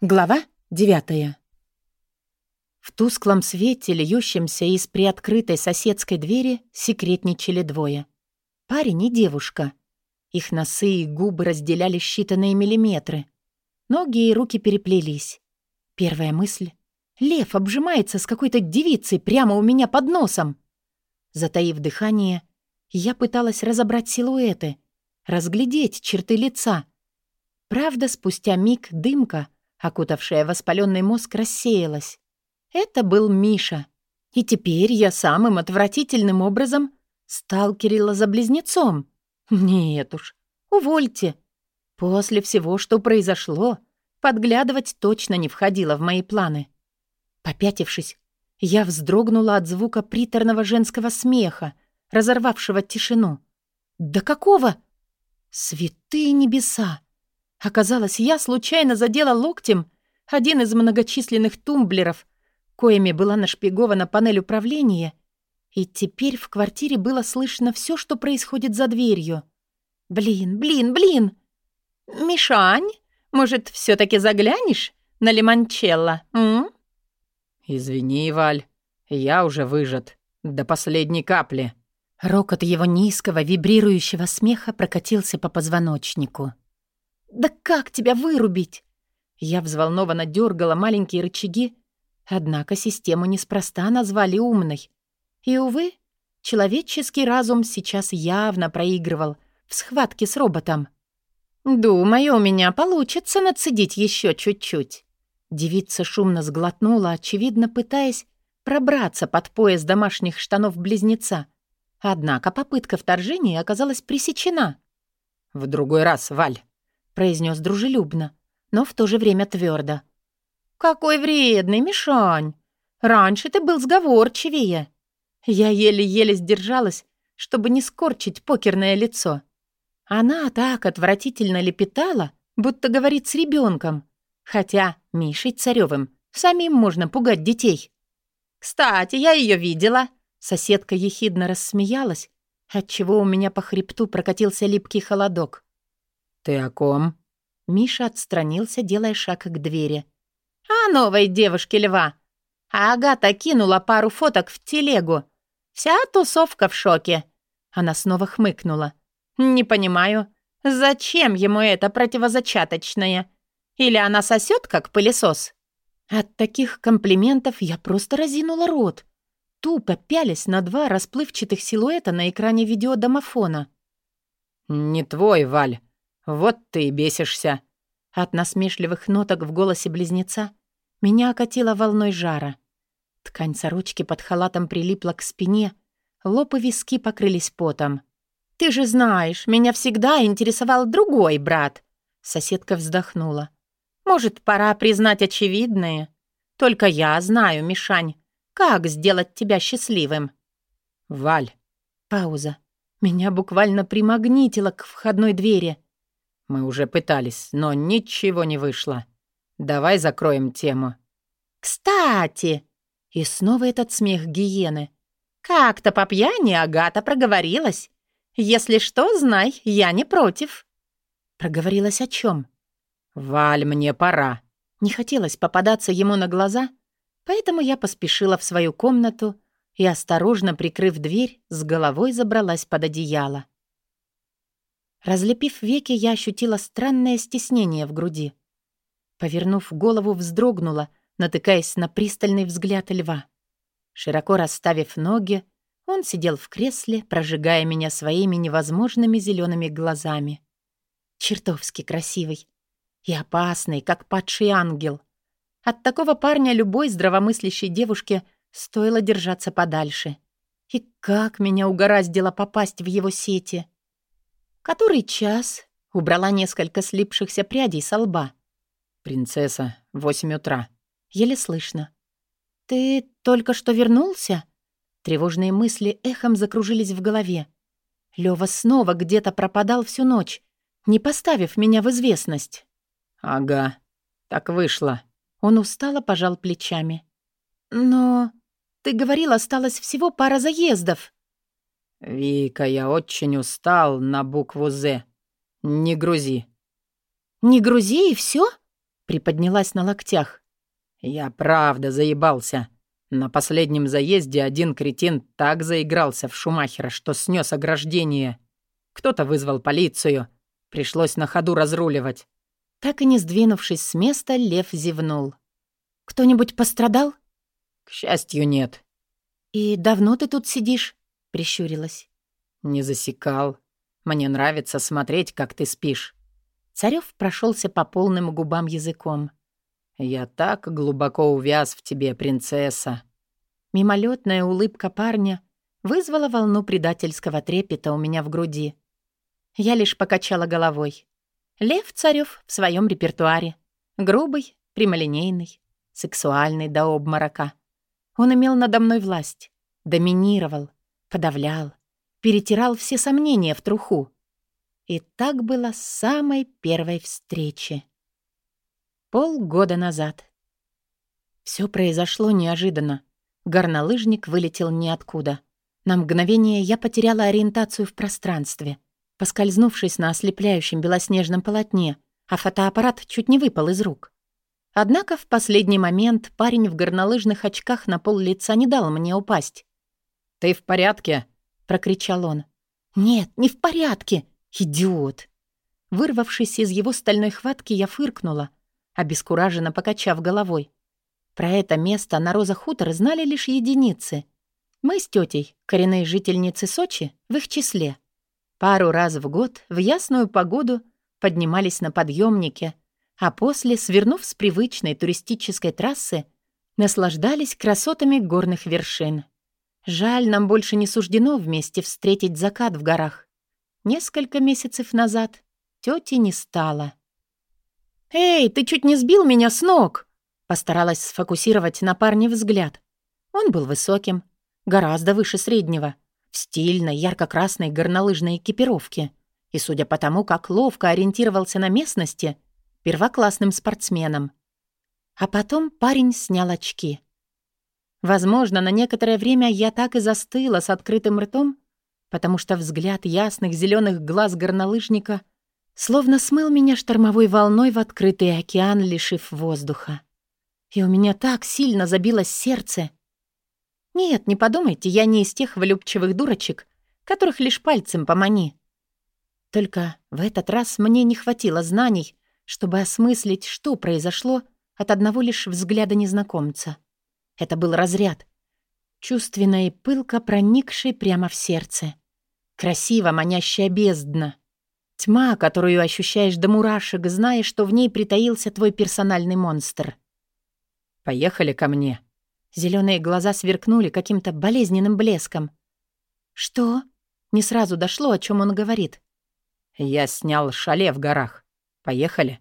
Глава девятая. В тусклом свете, льющемся из приоткрытой соседской двери, секретничали двое. Парень и девушка. Их носы и губы разделяли считанные миллиметры. Ноги и руки переплелись. Первая мысль — лев обжимается с какой-то девицей прямо у меня под носом. Затаив дыхание, я пыталась разобрать силуэты, разглядеть черты лица. Правда, спустя миг дымка — окутавшая воспаленный мозг, рассеялась. Это был Миша. И теперь я самым отвратительным образом сталкерила за близнецом. Нет уж, увольте. После всего, что произошло, подглядывать точно не входило в мои планы. Попятившись, я вздрогнула от звука приторного женского смеха, разорвавшего тишину. «Да какого?» «Святые небеса!» Оказалось, я случайно задела локтем один из многочисленных тумблеров, коими была нашпигована панель управления, и теперь в квартире было слышно все, что происходит за дверью. «Блин, блин, блин! Мишань, может, все таки заглянешь на лимончелло, м?» «Извини, Валь, я уже выжат. До последней капли». Рокот его низкого, вибрирующего смеха прокатился по позвоночнику. «Да как тебя вырубить?» Я взволнованно дергала маленькие рычаги, однако систему неспроста назвали умной. И, увы, человеческий разум сейчас явно проигрывал в схватке с роботом. «Думаю, у меня получится нацедить еще чуть-чуть». Девица шумно сглотнула, очевидно, пытаясь пробраться под пояс домашних штанов близнеца. Однако попытка вторжения оказалась пресечена. «В другой раз, Валь», произнес дружелюбно, но в то же время твердо. «Какой вредный, Мишань! Раньше ты был сговорчивее!» Я еле-еле сдержалась, чтобы не скорчить покерное лицо. Она так отвратительно лепетала, будто говорит с ребенком, хотя Мишей Царевым самим можно пугать детей. «Кстати, я ее видела!» Соседка ехидно рассмеялась, отчего у меня по хребту прокатился липкий холодок. «Ты о ком?» Миша отстранился, делая шаг к двери. «О новой девушке льва. А Агата кинула пару фоток в телегу. Вся тусовка в шоке». Она снова хмыкнула. «Не понимаю, зачем ему это противозачаточное? Или она сосет, как пылесос?» От таких комплиментов я просто разинула рот, тупо пялись на два расплывчатых силуэта на экране видеодомофона. «Не твой, Валь», «Вот ты и бесишься!» От насмешливых ноток в голосе близнеца меня окатило волной жара. Ткань сорочки под халатом прилипла к спине, лоб и виски покрылись потом. «Ты же знаешь, меня всегда интересовал другой брат!» Соседка вздохнула. «Может, пора признать очевидное? Только я знаю, Мишань, как сделать тебя счастливым?» «Валь!» Пауза. Меня буквально примагнитило к входной двери. Мы уже пытались, но ничего не вышло. Давай закроем тему. Кстати, и снова этот смех гиены. Как-то по пьяни Агата проговорилась. Если что, знай, я не против. Проговорилась о чем? Валь, мне пора. Не хотелось попадаться ему на глаза, поэтому я поспешила в свою комнату и, осторожно прикрыв дверь, с головой забралась под одеяло. Разлепив веки, я ощутила странное стеснение в груди. Повернув голову, вздрогнула, натыкаясь на пристальный взгляд льва. Широко расставив ноги, он сидел в кресле, прожигая меня своими невозможными зелеными глазами. Чертовски красивый и опасный, как падший ангел. От такого парня любой здравомыслящей девушке стоило держаться подальше. И как меня угораздило попасть в его сети — «Который час?» — убрала несколько слипшихся прядей со лба. «Принцесса, восемь утра». Еле слышно. «Ты только что вернулся?» Тревожные мысли эхом закружились в голове. Лёва снова где-то пропадал всю ночь, не поставив меня в известность. «Ага, так вышло». Он устало пожал плечами. «Но ты говорил, осталось всего пара заездов». «Вика, я очень устал на букву «З». Не грузи». «Не грузи и все? приподнялась на локтях. «Я правда заебался. На последнем заезде один кретин так заигрался в Шумахера, что снес ограждение. Кто-то вызвал полицию. Пришлось на ходу разруливать. Так и не сдвинувшись с места, Лев зевнул. «Кто-нибудь пострадал?» «К счастью, нет». «И давно ты тут сидишь?» — прищурилась. «Не засекал. Мне нравится смотреть, как ты спишь». Царёв прошелся по полным губам языком. «Я так глубоко увяз в тебе, принцесса». Мимолетная улыбка парня вызвала волну предательского трепета у меня в груди. Я лишь покачала головой. Лев Царёв в своем репертуаре. Грубый, прямолинейный, сексуальный до обморока. Он имел надо мной власть, доминировал, подавлял, перетирал все сомнения в труху. И так было с самой первой встречи. Полгода назад. Все произошло неожиданно. Горнолыжник вылетел ниоткуда. На мгновение я потеряла ориентацию в пространстве, поскользнувшись на ослепляющем белоснежном полотне, а фотоаппарат чуть не выпал из рук. Однако в последний момент парень в горнолыжных очках на пол лица не дал мне упасть. «Ты в порядке?» — прокричал он. «Нет, не в порядке! Идиот!» Вырвавшись из его стальной хватки, я фыркнула, обескураженно покачав головой. Про это место на Роза Хутор знали лишь единицы. Мы с тетей, коренные жительницы Сочи, в их числе. Пару раз в год в ясную погоду поднимались на подъемнике, а после, свернув с привычной туристической трассы, наслаждались красотами горных вершин. Жаль, нам больше не суждено вместе встретить закат в горах. Несколько месяцев назад тети не стало. «Эй, ты чуть не сбил меня с ног!» Постаралась сфокусировать на парне взгляд. Он был высоким, гораздо выше среднего, в стильной, ярко-красной горнолыжной экипировке. И, судя по тому, как ловко ориентировался на местности, первоклассным спортсменом. А потом парень снял очки. Возможно, на некоторое время я так и застыла с открытым ртом, потому что взгляд ясных зеленых глаз горнолыжника — Словно смыл меня штормовой волной в открытый океан, лишив воздуха. И у меня так сильно забилось сердце. Нет, не подумайте, я не из тех влюбчивых дурочек, которых лишь пальцем помани. Только в этот раз мне не хватило знаний, чтобы осмыслить, что произошло от одного лишь взгляда незнакомца. Это был разряд, чувственно и пылко проникший прямо в сердце. Красиво манящая бездна — Тьма, которую ощущаешь до мурашек, зная, что в ней притаился твой персональный монстр. «Поехали ко мне». Зеленые глаза сверкнули каким-то болезненным блеском. «Что?» Не сразу дошло, о чем он говорит. «Я снял шале в горах. Поехали».